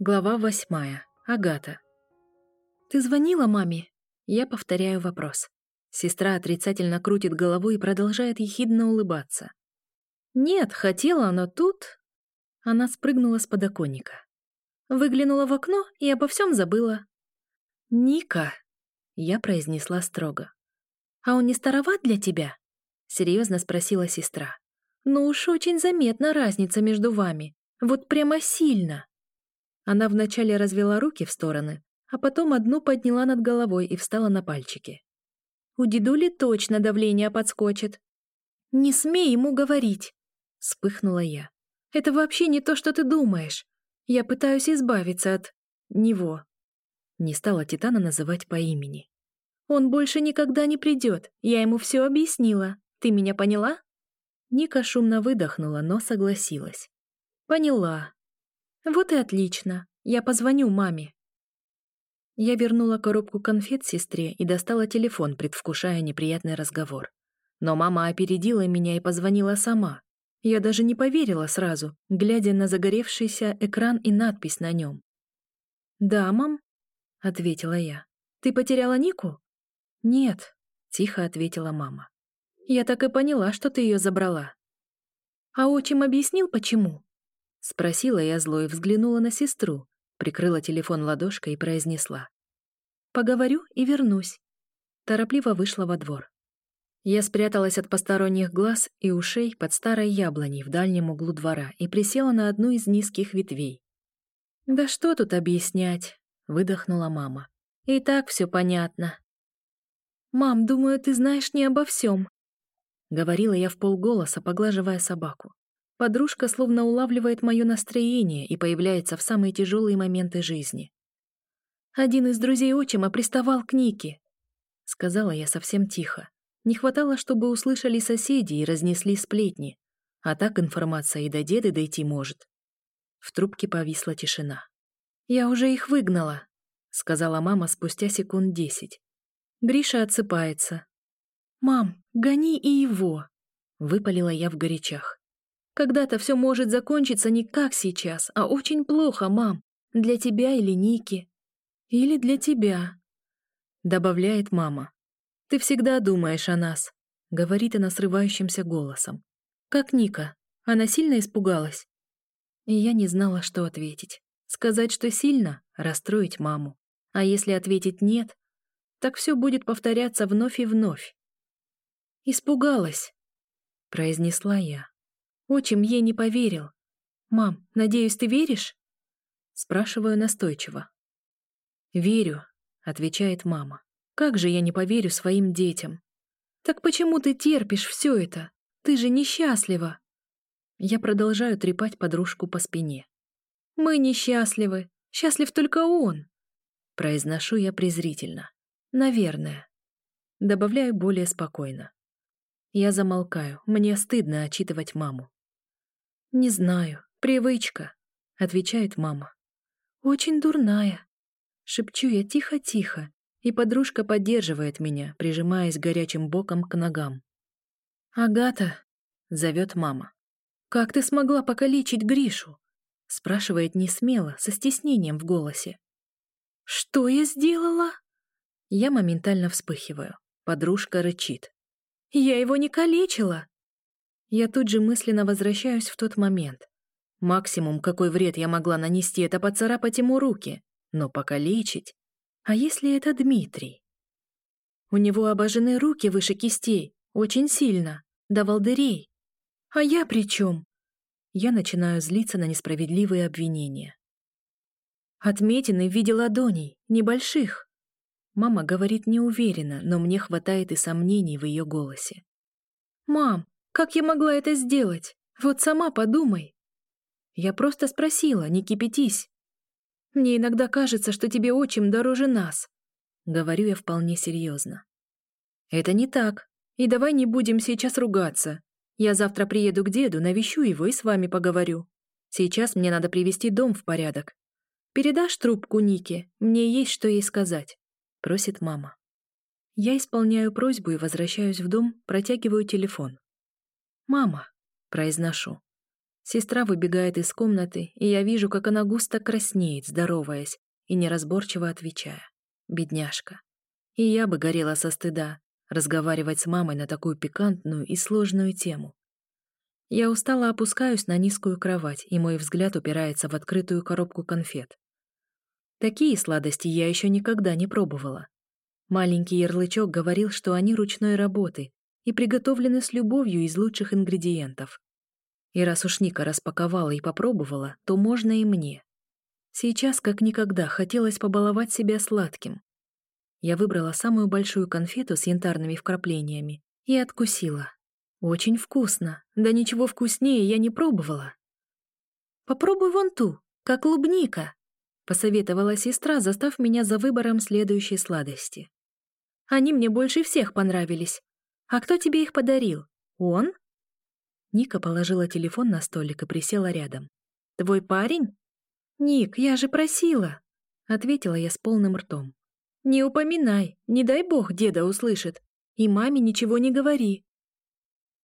Глава восьмая. Агата. «Ты звонила маме?» Я повторяю вопрос. Сестра отрицательно крутит головой и продолжает ехидно улыбаться. «Нет, хотела, но тут...» Она спрыгнула с подоконника. Выглянула в окно и обо всем забыла. «Ника!» Я произнесла строго. «А он не староват для тебя?» Серьезно спросила сестра. «Ну уж очень заметна разница между вами. Вот прямо сильно!» Она вначале развела руки в стороны, а потом одну подняла над головой и встала на пальчики. «У дедули точно давление подскочит». «Не смей ему говорить!» — вспыхнула я. «Это вообще не то, что ты думаешь. Я пытаюсь избавиться от... него». Не стала Титана называть по имени. «Он больше никогда не придет. Я ему все объяснила. Ты меня поняла?» Ника шумно выдохнула, но согласилась. «Поняла. Вот и отлично. Я позвоню маме». Я вернула коробку конфет сестре и достала телефон, предвкушая неприятный разговор. Но мама опередила меня и позвонила сама. Я даже не поверила сразу, глядя на загоревшийся экран и надпись на нем. «Да, мам?» — ответила я. «Ты потеряла Нику?» «Нет», — тихо ответила мама. «Я так и поняла, что ты ее забрала». «А отчим объяснил, почему?» Спросила я зло и взглянула на сестру, прикрыла телефон ладошкой и произнесла. «Поговорю и вернусь». Торопливо вышла во двор. Я спряталась от посторонних глаз и ушей под старой яблоней в дальнем углу двора и присела на одну из низких ветвей. «Да что тут объяснять?» — выдохнула мама. «И так все понятно». «Мам, думаю, ты знаешь не обо всем», — говорила я в полголоса, поглаживая собаку. Подружка словно улавливает мое настроение и появляется в самые тяжелые моменты жизни. «Один из друзей отчима приставал к Нике», — сказала я совсем тихо. Не хватало, чтобы услышали соседи и разнесли сплетни. А так информация и до деда дойти может. В трубке повисла тишина. «Я уже их выгнала», — сказала мама спустя секунд десять. Гриша отсыпается. «Мам, гони и его», — выпалила я в горячах. Когда-то все может закончиться не как сейчас, а очень плохо, мам. Для тебя или Ники. Или для тебя. Добавляет мама. Ты всегда думаешь о нас. Говорит она срывающимся голосом. Как Ника. Она сильно испугалась. И я не знала, что ответить. Сказать, что сильно, расстроить маму. А если ответить «нет», так все будет повторяться вновь и вновь. «Испугалась», — произнесла я. Отчим ей не поверил. «Мам, надеюсь, ты веришь?» Спрашиваю настойчиво. «Верю», — отвечает мама. «Как же я не поверю своим детям?» «Так почему ты терпишь все это? Ты же несчастлива!» Я продолжаю трепать подружку по спине. «Мы несчастливы. Счастлив только он!» Произношу я презрительно. «Наверное». Добавляю более спокойно. Я замолкаю. Мне стыдно отчитывать маму. «Не знаю. Привычка», — отвечает мама. «Очень дурная», — шепчу я тихо-тихо, и подружка поддерживает меня, прижимаясь горячим боком к ногам. «Агата», — зовет мама, — «как ты смогла покалечить Гришу?» — спрашивает не смело, со стеснением в голосе. «Что я сделала?» Я моментально вспыхиваю. Подружка рычит. «Я его не калечила!» Я тут же мысленно возвращаюсь в тот момент. Максимум, какой вред я могла нанести, это поцарапать ему руки. Но покалечить? А если это Дмитрий? У него обожжены руки выше кистей, очень сильно, до волдырей. А я при чем? Я начинаю злиться на несправедливые обвинения. Отметины в виде ладоней, небольших. Мама говорит неуверенно, но мне хватает и сомнений в ее голосе. «Мам, как я могла это сделать? Вот сама подумай. Я просто спросила, не кипятись. Мне иногда кажется, что тебе отчим дороже нас. Говорю я вполне серьезно. Это не так. И давай не будем сейчас ругаться. Я завтра приеду к деду, навещу его и с вами поговорю. Сейчас мне надо привести дом в порядок. Передашь трубку Нике, мне есть что ей сказать, просит мама. Я исполняю просьбу и возвращаюсь в дом, протягиваю телефон. «Мама», — произношу. Сестра выбегает из комнаты, и я вижу, как она густо краснеет, здороваясь, и неразборчиво отвечая. Бедняжка. И я бы горела со стыда, разговаривать с мамой на такую пикантную и сложную тему. Я устало опускаюсь на низкую кровать, и мой взгляд упирается в открытую коробку конфет. Такие сладости я еще никогда не пробовала. Маленький ярлычок говорил, что они ручной работы и приготовлены с любовью из лучших ингредиентов. И раз уж Ника распаковала и попробовала, то можно и мне. Сейчас, как никогда, хотелось побаловать себя сладким. Я выбрала самую большую конфету с янтарными вкраплениями и откусила. Очень вкусно, да ничего вкуснее я не пробовала. «Попробуй вон ту, как клубника», — посоветовала сестра, застав меня за выбором следующей сладости. «Они мне больше всех понравились. А кто тебе их подарил? Он?» Ника положила телефон на столик и присела рядом. «Твой парень?» «Ник, я же просила», — ответила я с полным ртом. «Не упоминай, не дай бог деда услышит. И маме ничего не говори».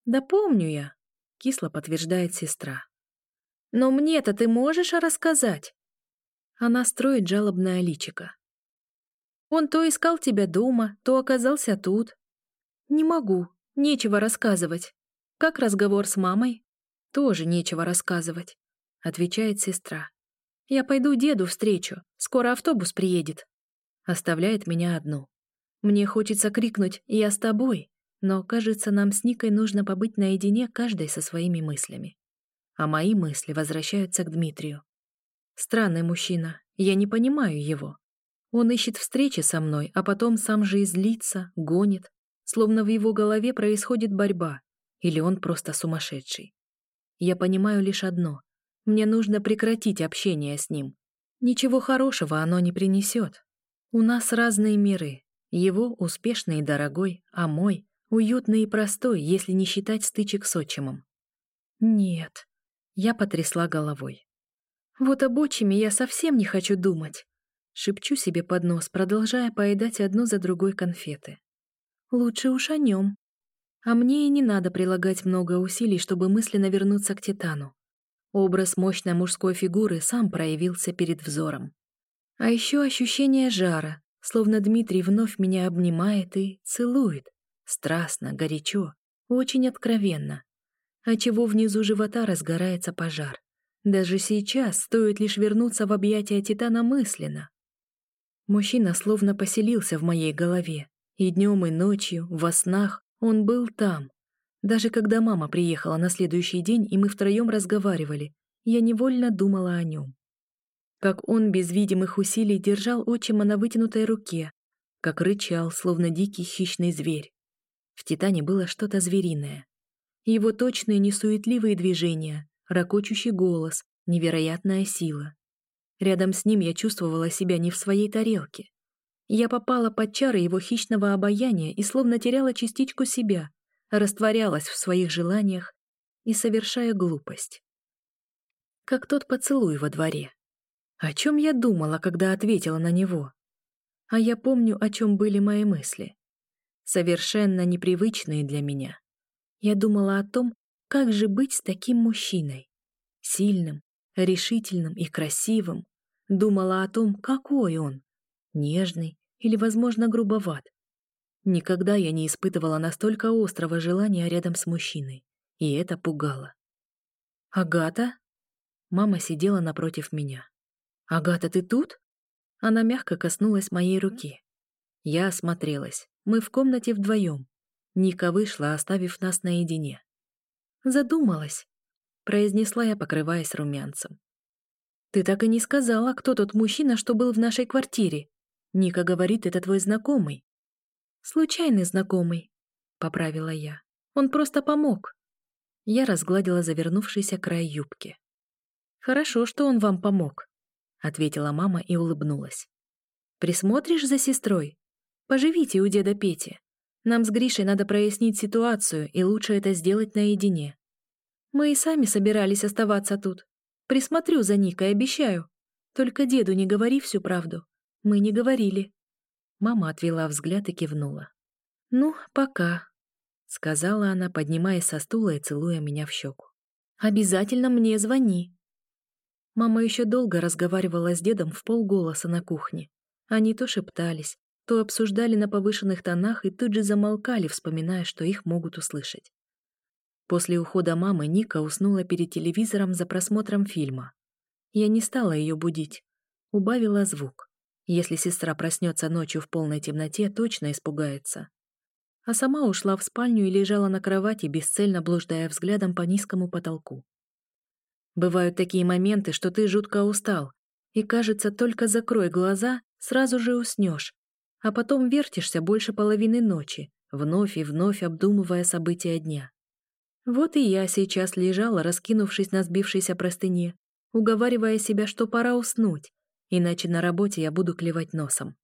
«Да помню я», — кисло подтверждает сестра. «Но мне-то ты можешь рассказать?» Она строит жалобное личико. «Он то искал тебя дома, то оказался тут». «Не могу, нечего рассказывать. Как разговор с мамой?» «Тоже нечего рассказывать», — отвечает сестра. Я пойду деду встречу, скоро автобус приедет. Оставляет меня одну. Мне хочется крикнуть «Я с тобой», но, кажется, нам с Никой нужно побыть наедине каждой со своими мыслями. А мои мысли возвращаются к Дмитрию. Странный мужчина, я не понимаю его. Он ищет встречи со мной, а потом сам же излится, гонит, словно в его голове происходит борьба, или он просто сумасшедший. Я понимаю лишь одно — мне нужно прекратить общение с ним. Ничего хорошего оно не принесет. У нас разные миры. Его успешный и дорогой, а мой уютный и простой, если не считать стычек с отчимом. Нет. Я потрясла головой. Вот об отчиме я совсем не хочу думать. Шепчу себе под нос, продолжая поедать одну за другой конфеты. Лучше уж о нем. А мне и не надо прилагать много усилий, чтобы мысленно вернуться к Титану. Образ мощной мужской фигуры сам проявился перед взором. А еще ощущение жара, словно Дмитрий вновь меня обнимает и целует. Страстно, горячо, очень откровенно. А чего внизу живота разгорается пожар. Даже сейчас стоит лишь вернуться в объятия Титана мысленно. Мужчина словно поселился в моей голове. И днем, и ночью, во снах он был там, даже когда мама приехала на следующий день, и мы втроем разговаривали, я невольно думала о нем. Как он без видимых усилий держал отчима на вытянутой руке, как рычал, словно дикий хищный зверь. В Титане было что-то звериное. Его точные несуетливые движения, ракочущий голос, невероятная сила. Рядом с ним я чувствовала себя не в своей тарелке. Я попала под чары его хищного обаяния и словно теряла частичку себя, растворялась в своих желаниях и совершая глупость. Как тот поцелуй во дворе. О чем я думала, когда ответила на него? А я помню, о чем были мои мысли. Совершенно непривычные для меня. Я думала о том, как же быть с таким мужчиной. Сильным, решительным и красивым. Думала о том, какой он. Нежный или, возможно, грубоват. Никогда я не испытывала настолько острого желания рядом с мужчиной, и это пугало. «Агата?» Мама сидела напротив меня. «Агата, ты тут?» Она мягко коснулась моей руки. Я осмотрелась. Мы в комнате вдвоем. Ника вышла, оставив нас наедине. «Задумалась», — произнесла я, покрываясь румянцем. «Ты так и не сказала, кто тот мужчина, что был в нашей квартире. Ника говорит, это твой знакомый. «Случайный знакомый», — поправила я. «Он просто помог». Я разгладила завернувшийся край юбки. «Хорошо, что он вам помог», — ответила мама и улыбнулась. «Присмотришь за сестрой? Поживите у деда Пети. Нам с Гришей надо прояснить ситуацию, и лучше это сделать наедине. Мы и сами собирались оставаться тут. Присмотрю за Никой, обещаю. Только деду не говори всю правду. Мы не говорили». Мама отвела взгляд и кивнула. «Ну, пока», — сказала она, поднимаясь со стула и целуя меня в щеку. Обязательно мне звони. Мама еще долго разговаривала с дедом в полголоса на кухне. Они то шептались, то обсуждали на повышенных тонах и тут же замолкали, вспоминая, что их могут услышать. После ухода мамы Ника уснула перед телевизором за просмотром фильма. Я не стала ее будить, убавила звук. Если сестра проснется ночью в полной темноте, точно испугается. А сама ушла в спальню и лежала на кровати, бесцельно блуждая взглядом по низкому потолку. Бывают такие моменты, что ты жутко устал, и кажется, только закрой глаза, сразу же уснешь, а потом вертишься больше половины ночи, вновь и вновь обдумывая события дня. Вот и я сейчас лежала, раскинувшись на сбившейся простыне, уговаривая себя, что пора уснуть, иначе на работе я буду клевать носом.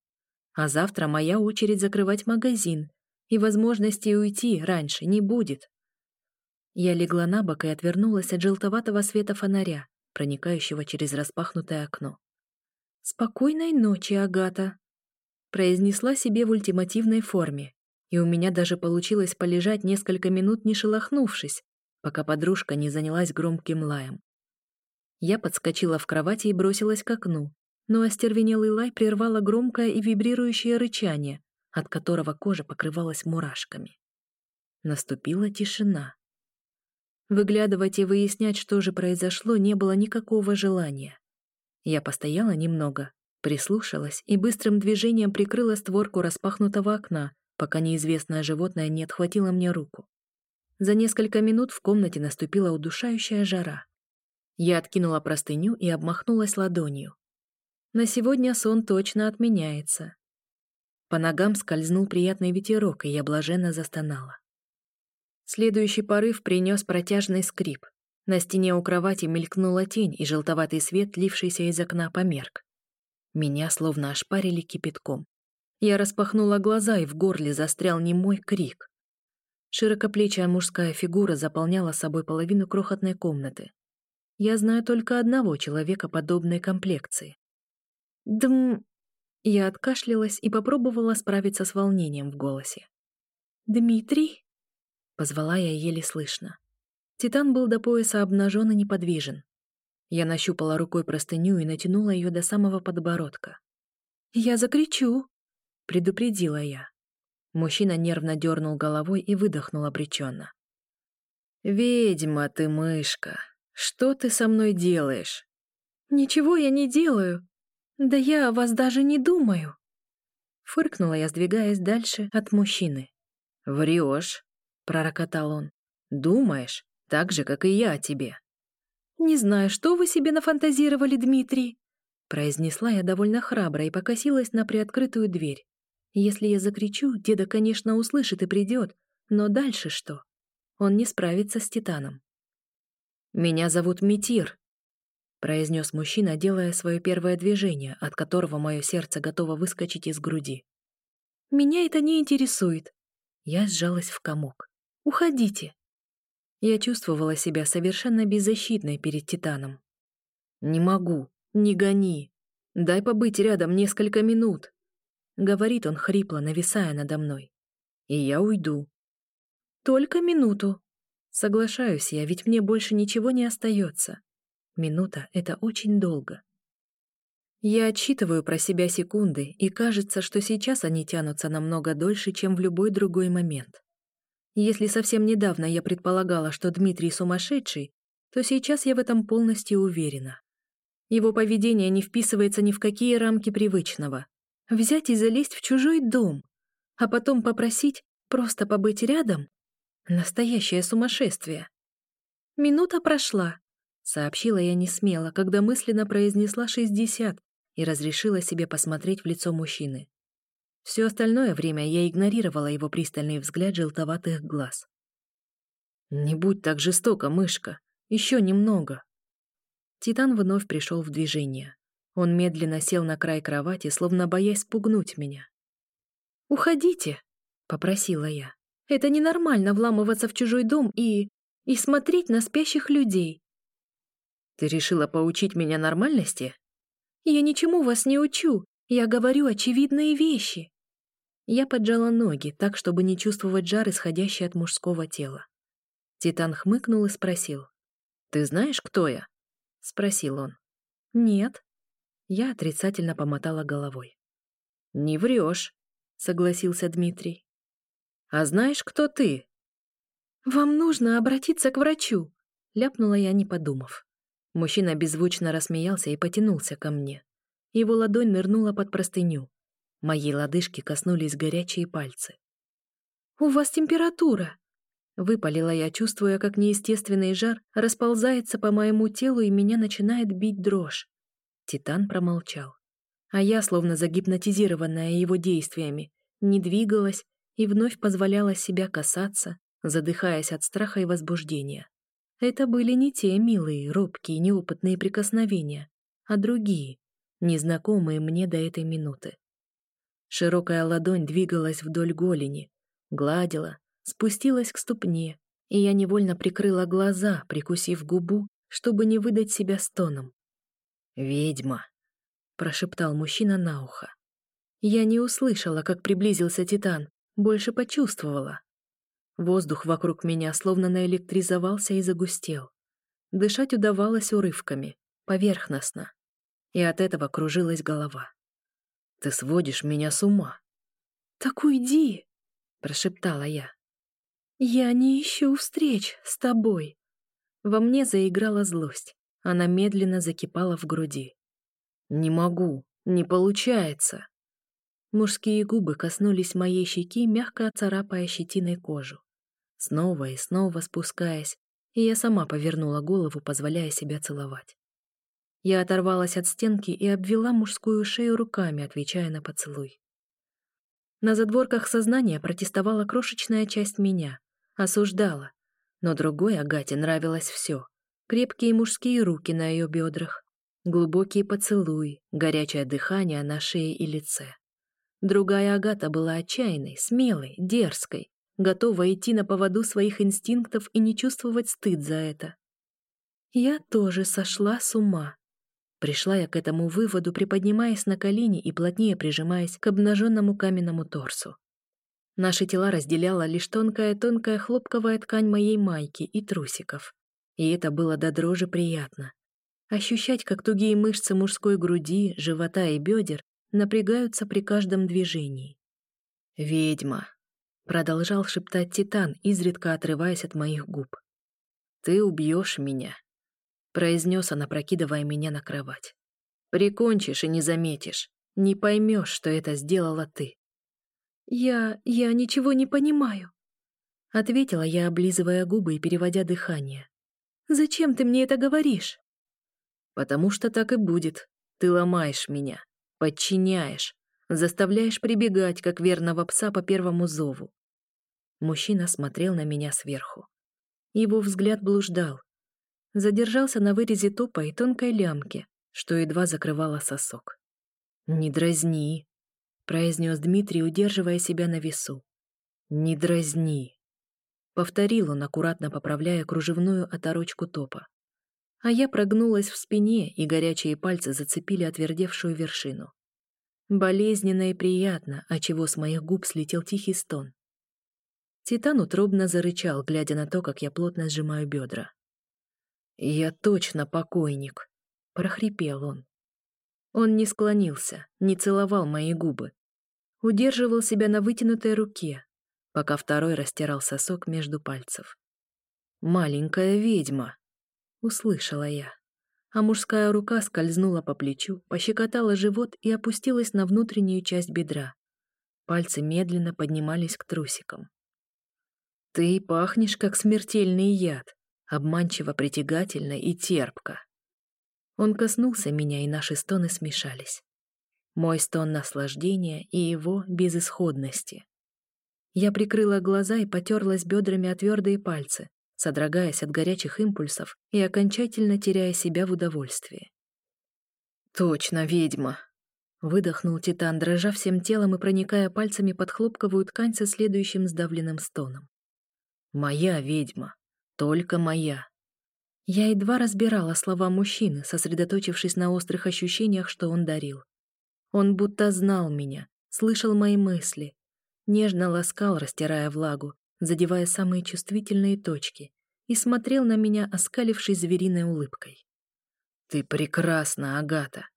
А завтра моя очередь закрывать магазин, и возможности уйти раньше не будет. Я легла на бок и отвернулась от желтоватого света фонаря, проникающего через распахнутое окно. «Спокойной ночи, Агата», произнесла себе в ультимативной форме, и у меня даже получилось полежать несколько минут, не шелохнувшись, пока подружка не занялась громким лаем. Я подскочила в кровати и бросилась к окну, но остервенелый лай прервало громкое и вибрирующее рычание, от которого кожа покрывалась мурашками. Наступила тишина. Выглядывать и выяснять, что же произошло, не было никакого желания. Я постояла немного, Прислушалась и быстрым движением прикрыла створку распахнутого окна, пока неизвестное животное не отхватило мне руку. За несколько минут в комнате наступила удушающая жара. Я откинула простыню и обмахнулась ладонью. На сегодня сон точно отменяется. По ногам скользнул приятный ветерок, и я блаженно застонала. Следующий порыв принес протяжный скрип. На стене у кровати мелькнула тень, и желтоватый свет, лившийся из окна, померк. Меня словно ошпарили кипятком. Я распахнула глаза, и в горле застрял немой крик. Широкоплечая мужская фигура заполняла собой половину крохотной комнаты. Я знаю только одного человека подобной комплекции. Дм... Я откашлялась и попробовала справиться с волнением в голосе. «Дмитрий?» — позвала я еле слышно. Титан был до пояса обнажен и неподвижен. Я нащупала рукой простыню и натянула ее до самого подбородка. «Я закричу!» — предупредила я. Мужчина нервно дернул головой и выдохнул обреченно. «Ведьма ты, мышка! Что ты со мной делаешь?» «Ничего я не делаю. Да я о вас даже не думаю!» Фыркнула я, сдвигаясь дальше от мужчины. «Врешь!» — пророкотал он. «Думаешь, так же, как и я о тебе!» «Не знаю, что вы себе нафантазировали, Дмитрий», произнесла я довольно храбро и покосилась на приоткрытую дверь. Если я закричу, деда, конечно, услышит и придет, но дальше что? Он не справится с Титаном. «Меня зовут Митир», — произнес мужчина, делая свое первое движение, от которого мое сердце готово выскочить из груди. «Меня это не интересует». Я сжалась в комок. «Уходите». Я чувствовала себя совершенно беззащитной перед Титаном. «Не могу, не гони. Дай побыть рядом несколько минут», — говорит он хрипло, нависая надо мной. «И я уйду». «Только минуту». Соглашаюсь я, ведь мне больше ничего не остается. Минута — это очень долго. Я отсчитываю про себя секунды, и кажется, что сейчас они тянутся намного дольше, чем в любой другой момент. Если совсем недавно я предполагала, что Дмитрий сумасшедший, то сейчас я в этом полностью уверена. Его поведение не вписывается ни в какие рамки привычного. Взять и залезть в чужой дом, а потом попросить просто побыть рядом — настоящее сумасшествие. Минута прошла, сообщила я не смело, когда мысленно произнесла шестьдесят и разрешила себе посмотреть в лицо мужчины. Все остальное время я игнорировала его пристальный взгляд желтоватых глаз. «Не будь так жестока, мышка. Еще немного». Титан вновь пришел в движение. Он медленно сел на край кровати, словно боясь спугнуть меня. «Уходите», — попросила я. «Это ненормально вламываться в чужой дом и... и смотреть на спящих людей». «Ты решила поучить меня нормальности?» «Я ничему вас не учу. Я говорю очевидные вещи. Я поджала ноги, так, чтобы не чувствовать жар, исходящий от мужского тела. Титан хмыкнул и спросил. «Ты знаешь, кто я?» — спросил он. «Нет». Я отрицательно помотала головой. «Не врешь», — согласился Дмитрий. «А знаешь, кто ты?» «Вам нужно обратиться к врачу», — ляпнула я, не подумав. Мужчина беззвучно рассмеялся и потянулся ко мне. Его ладонь нырнула под простыню. Мои лодыжки коснулись горячие пальцы. «У вас температура!» Выпалила я, чувствуя, как неестественный жар расползается по моему телу и меня начинает бить дрожь. Титан промолчал. А я, словно загипнотизированная его действиями, не двигалась и вновь позволяла себя касаться, задыхаясь от страха и возбуждения. Это были не те милые, робкие, неопытные прикосновения, а другие, незнакомые мне до этой минуты. Широкая ладонь двигалась вдоль голени, гладила, спустилась к ступне, и я невольно прикрыла глаза, прикусив губу, чтобы не выдать себя стоном. «Ведьма!» — прошептал мужчина на ухо. Я не услышала, как приблизился Титан, больше почувствовала. Воздух вокруг меня словно наэлектризовался и загустел. Дышать удавалось урывками, поверхностно. И от этого кружилась голова. «Ты сводишь меня с ума!» «Так уйди!» — прошептала я. «Я не ищу встреч с тобой!» Во мне заиграла злость. Она медленно закипала в груди. «Не могу, не получается!» Мужские губы коснулись моей щеки, мягко царапая щетиной кожу. Снова и снова спускаясь, и я сама повернула голову, позволяя себя целовать. Я оторвалась от стенки и обвела мужскую шею руками, отвечая на поцелуй. На задворках сознания протестовала крошечная часть меня, осуждала, но другой Агате нравилось все. Крепкие мужские руки на ее бедрах, глубокий поцелуй, горячее дыхание на шее и лице. Другая Агата была отчаянной, смелой, дерзкой, готова идти на поводу своих инстинктов и не чувствовать стыд за это. Я тоже сошла с ума. Пришла я к этому выводу, приподнимаясь на колени и плотнее прижимаясь к обнаженному каменному торсу. Наши тела разделяла лишь тонкая-тонкая хлопковая ткань моей майки и трусиков. И это было до дрожи приятно. Ощущать, как тугие мышцы мужской груди, живота и бедер напрягаются при каждом движении. «Ведьма!» — продолжал шептать Титан, изредка отрываясь от моих губ. «Ты убьешь меня!» — произнес он, опрокидывая меня на кровать. «Прикончишь и не заметишь, не поймешь, что это сделала ты». «Я... я ничего не понимаю», — ответила я, облизывая губы и переводя дыхание. «Зачем ты мне это говоришь?» «Потому что так и будет. Ты ломаешь меня, Подчиняешь, заставляешь прибегать, как верного пса по первому зову. Мужчина смотрел на меня сверху. Его взгляд блуждал. Задержался на вырезе топа и тонкой лямке, что едва закрывала сосок. «Не дразни», — произнес Дмитрий, удерживая себя на весу. «Не дразни», — повторил он, аккуратно поправляя кружевную оторочку топа а я прогнулась в спине, и горячие пальцы зацепили отвердевшую вершину. Болезненно и приятно, чего с моих губ слетел тихий стон. Титан утробно зарычал, глядя на то, как я плотно сжимаю бедра. «Я точно покойник», — прохрипел он. Он не склонился, не целовал мои губы. Удерживал себя на вытянутой руке, пока второй растирал сосок между пальцев. «Маленькая ведьма», услышала я. А мужская рука скользнула по плечу, пощекотала живот и опустилась на внутреннюю часть бедра. Пальцы медленно поднимались к трусикам. «Ты пахнешь, как смертельный яд, обманчиво притягательно и терпко». Он коснулся меня, и наши стоны смешались. Мой стон наслаждения и его безысходности. Я прикрыла глаза и потерлась бедрами о твердые пальцы, содрогаясь от горячих импульсов и окончательно теряя себя в удовольствии. «Точно, ведьма!» — выдохнул Титан, дрожа всем телом и проникая пальцами под хлопковую ткань со следующим сдавленным стоном. «Моя ведьма! Только моя!» Я едва разбирала слова мужчины, сосредоточившись на острых ощущениях, что он дарил. Он будто знал меня, слышал мои мысли, нежно ласкал, растирая влагу, задевая самые чувствительные точки, и смотрел на меня, оскалившись звериной улыбкой. «Ты прекрасна, Агата!»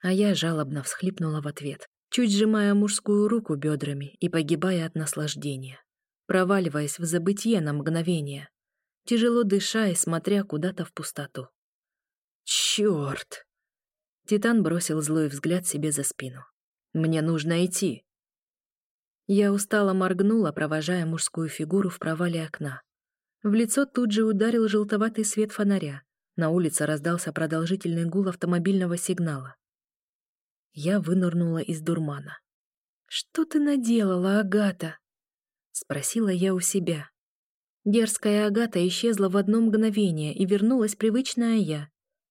А я жалобно всхлипнула в ответ, чуть сжимая мужскую руку бедрами и погибая от наслаждения, проваливаясь в забытье на мгновение, тяжело дыша и смотря куда-то в пустоту. «Чёрт!» Титан бросил злой взгляд себе за спину. «Мне нужно идти!» Я устало моргнула, провожая мужскую фигуру в провале окна. В лицо тут же ударил желтоватый свет фонаря. На улице раздался продолжительный гул автомобильного сигнала. Я вынырнула из дурмана. «Что ты наделала, Агата?» — спросила я у себя. Дерзкая Агата исчезла в одно мгновение и вернулась привычная я,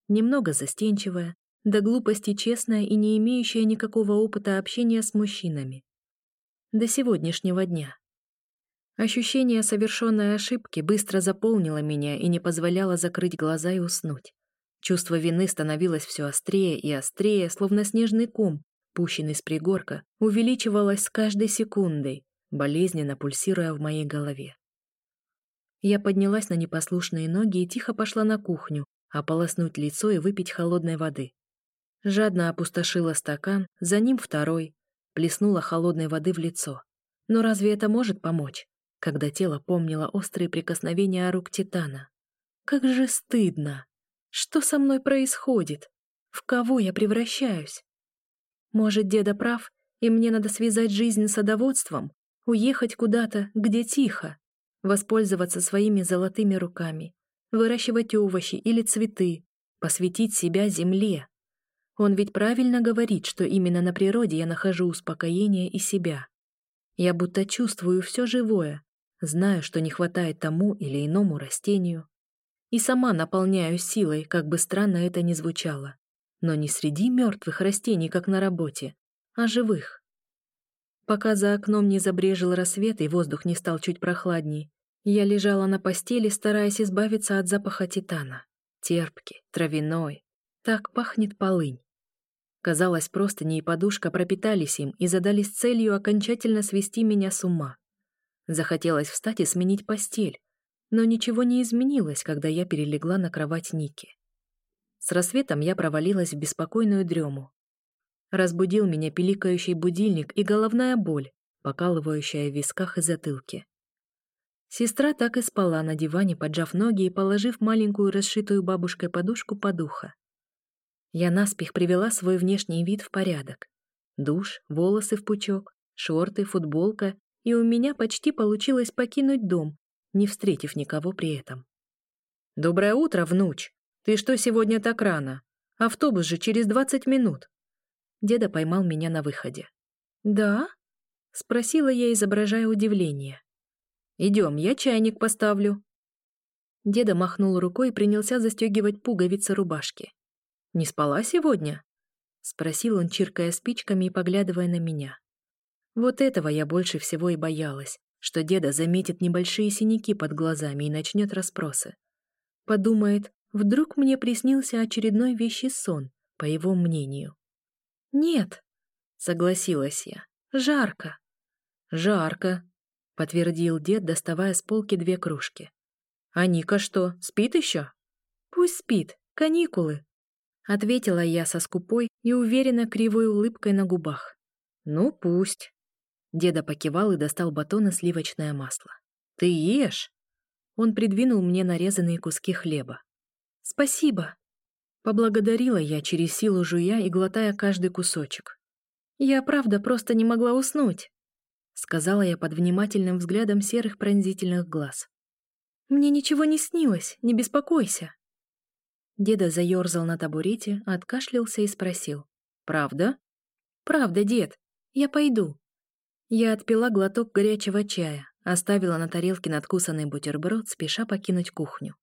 немного застенчивая, до глупости честная и не имеющая никакого опыта общения с мужчинами. До сегодняшнего дня. Ощущение совершенной ошибки быстро заполнило меня и не позволяло закрыть глаза и уснуть. Чувство вины становилось все острее и острее, словно снежный ком, пущенный с пригорка, увеличивалось с каждой секундой, болезненно пульсируя в моей голове. Я поднялась на непослушные ноги и тихо пошла на кухню, ополоснуть лицо и выпить холодной воды. Жадно опустошила стакан, за ним второй, плеснула холодной воды в лицо. Но разве это может помочь, когда тело помнило острые прикосновения рук Титана? Как же стыдно! Что со мной происходит? В кого я превращаюсь? Может, деда прав, и мне надо связать жизнь с садоводством, уехать куда-то, где тихо, воспользоваться своими золотыми руками, выращивать овощи или цветы, посвятить себя земле. Он ведь правильно говорит, что именно на природе я нахожу успокоение и себя. Я будто чувствую все живое, знаю, что не хватает тому или иному растению, и сама наполняю силой, как бы странно это ни звучало. Но не среди мертвых растений, как на работе, а живых. Пока за окном не забрежил рассвет и воздух не стал чуть прохладней, я лежала на постели, стараясь избавиться от запаха титана. Терпкий, травяной. Так пахнет полынь. Казалось, простыни и подушка пропитались им и задались целью окончательно свести меня с ума. Захотелось встать и сменить постель, но ничего не изменилось, когда я перелегла на кровать Ники. С рассветом я провалилась в беспокойную дрему. Разбудил меня пиликающий будильник и головная боль, покалывающая в висках и затылке. Сестра так и спала на диване, поджав ноги и положив маленькую расшитую бабушкой подушку под ухо. Я наспех привела свой внешний вид в порядок. Душ, волосы в пучок, шорты, футболка, и у меня почти получилось покинуть дом, не встретив никого при этом. «Доброе утро, внуч! Ты что сегодня так рано? Автобус же через двадцать минут!» Деда поймал меня на выходе. «Да?» — спросила я, изображая удивление. «Идем, я чайник поставлю». Деда махнул рукой и принялся застегивать пуговицы рубашки. «Не спала сегодня?» — спросил он, чиркая спичками и поглядывая на меня. Вот этого я больше всего и боялась, что деда заметит небольшие синяки под глазами и начнет расспросы. Подумает, вдруг мне приснился очередной вещий сон, по его мнению. «Нет», — согласилась я, — «жарко». «Жарко», — подтвердил дед, доставая с полки две кружки. «А Ника что, спит еще?» «Пусть спит, каникулы», — ответила я со скупой и уверенно кривой улыбкой на губах. «Ну, пусть». Деда покивал и достал батон и сливочное масло. «Ты ешь?» Он придвинул мне нарезанные куски хлеба. «Спасибо!» Поблагодарила я через силу жуя и глотая каждый кусочек. «Я правда просто не могла уснуть», — сказала я под внимательным взглядом серых пронзительных глаз. «Мне ничего не снилось, не беспокойся». Деда заерзал на табурете, откашлялся и спросил. «Правда?» «Правда, дед. Я пойду. Я отпила глоток горячего чая, оставила на тарелке надкусанный бутерброд, спеша покинуть кухню.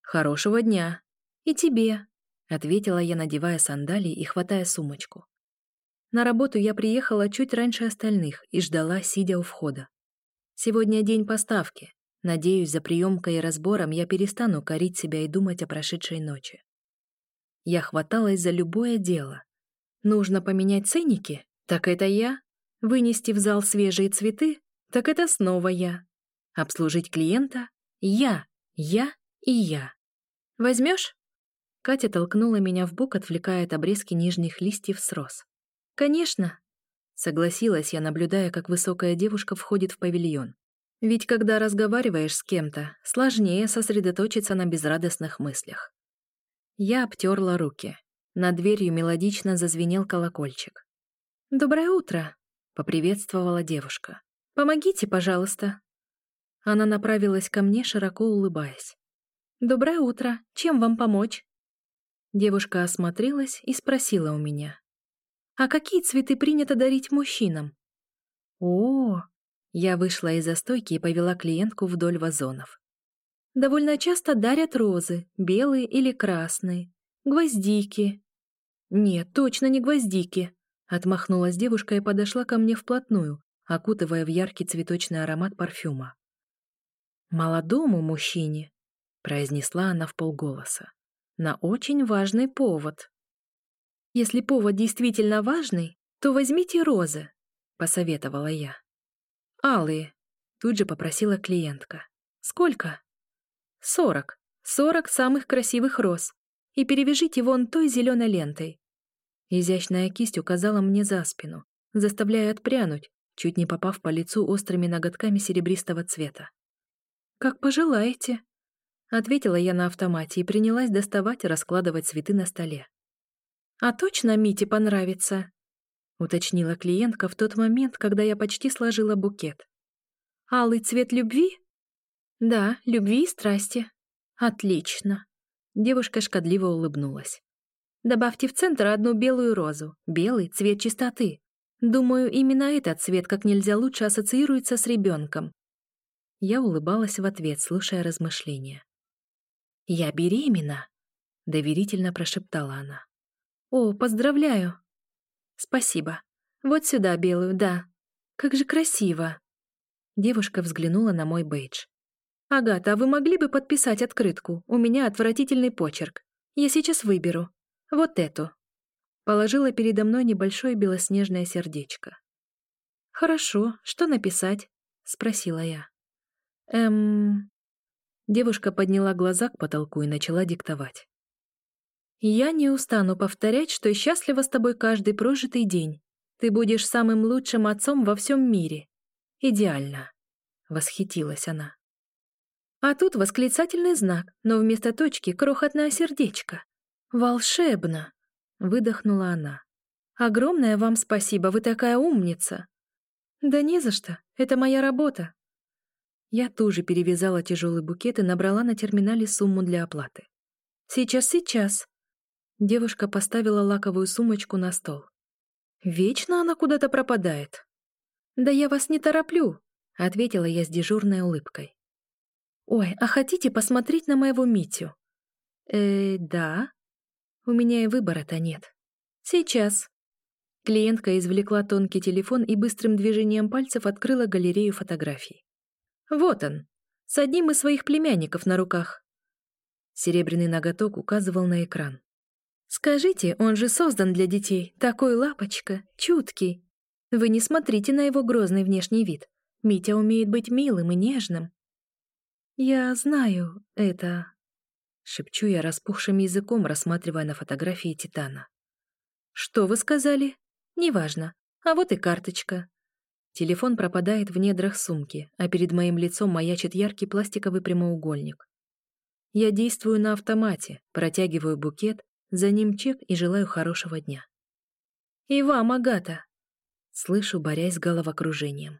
«Хорошего дня!» «И тебе!» — ответила я, надевая сандалии и хватая сумочку. На работу я приехала чуть раньше остальных и ждала, сидя у входа. Сегодня день поставки. Надеюсь, за приемкой и разбором я перестану корить себя и думать о прошедшей ночи. Я хваталась за любое дело. Нужно поменять ценники? Так это я? Вынести в зал свежие цветы? Так это снова я. Обслужить клиента? Я, я и я. Возьмешь? Катя толкнула меня в бок, отвлекая от обрезки нижних листьев с роз. «Конечно!» Согласилась я, наблюдая, как высокая девушка входит в павильон. Ведь когда разговариваешь с кем-то, сложнее сосредоточиться на безрадостных мыслях. Я обтерла руки. Над дверью мелодично зазвенел колокольчик. «Доброе утро!» — поприветствовала девушка. «Помогите, пожалуйста!» Она направилась ко мне, широко улыбаясь. «Доброе утро! Чем вам помочь?» Девушка осмотрелась и спросила у меня. «А какие цветы принято дарить мужчинам?» «О, я вышла из застойки и повела клиентку вдоль вазонов. Довольно часто дарят розы, белые или красные, гвоздики. Нет, точно не гвоздики. Отмахнулась девушка и подошла ко мне вплотную, окутывая в яркий цветочный аромат парфюма. «Молодому мужчине», — произнесла она в полголоса, — «на очень важный повод». «Если повод действительно важный, то возьмите розы», — посоветовала я. «Алые», — тут же попросила клиентка. «Сколько?» «Сорок. Сорок самых красивых роз. И перевяжите вон той зеленой лентой». Изящная кисть указала мне за спину, заставляя отпрянуть, чуть не попав по лицу острыми ноготками серебристого цвета. «Как пожелаете», — ответила я на автомате и принялась доставать и раскладывать цветы на столе. «А точно Мите понравится?» — уточнила клиентка в тот момент, когда я почти сложила букет. «Алый цвет любви?» «Да, любви и страсти». «Отлично». Девушка шкодливо улыбнулась. «Добавьте в центр одну белую розу. Белый — цвет чистоты. Думаю, именно этот цвет как нельзя лучше ассоциируется с ребенком». Я улыбалась в ответ, слушая размышления. «Я беременна», — доверительно прошептала она. «О, поздравляю!» «Спасибо. Вот сюда белую, да. Как же красиво!» Девушка взглянула на мой бейдж. «Агата, а вы могли бы подписать открытку? У меня отвратительный почерк. Я сейчас выберу. Вот эту». Положила передо мной небольшое белоснежное сердечко. «Хорошо. Что написать?» — спросила я. «Эм...» Девушка подняла глаза к потолку и начала диктовать. Я не устану повторять, что счастлива с тобой каждый прожитый день. Ты будешь самым лучшим отцом во всем мире. Идеально. Восхитилась она. А тут восклицательный знак, но вместо точки крохотное сердечко. Волшебно! Выдохнула она. Огромное вам спасибо, вы такая умница. Да не за что, это моя работа. Я тоже перевязала тяжелый букет и набрала на терминале сумму для оплаты. Сейчас, сейчас. Девушка поставила лаковую сумочку на стол. «Вечно она куда-то пропадает». «Да я вас не тороплю», — ответила я с дежурной улыбкой. «Ой, а хотите посмотреть на моего Митю?» «Э, да. У меня и выбора-то нет. Сейчас». Клиентка извлекла тонкий телефон и быстрым движением пальцев открыла галерею фотографий. «Вот он, с одним из своих племянников на руках». Серебряный ноготок указывал на экран. Скажите, он же создан для детей, такой лапочка, чуткий. Вы не смотрите на его грозный внешний вид. Митя умеет быть милым и нежным. Я знаю это, шепчу я распухшим языком, рассматривая на фотографии Титана. Что вы сказали? Неважно. А вот и карточка. Телефон пропадает в недрах сумки, а перед моим лицом маячит яркий пластиковый прямоугольник. Я действую на автомате, протягиваю букет, за ним чек и желаю хорошего дня. «И вам, Агата!» Слышу, борясь с головокружением.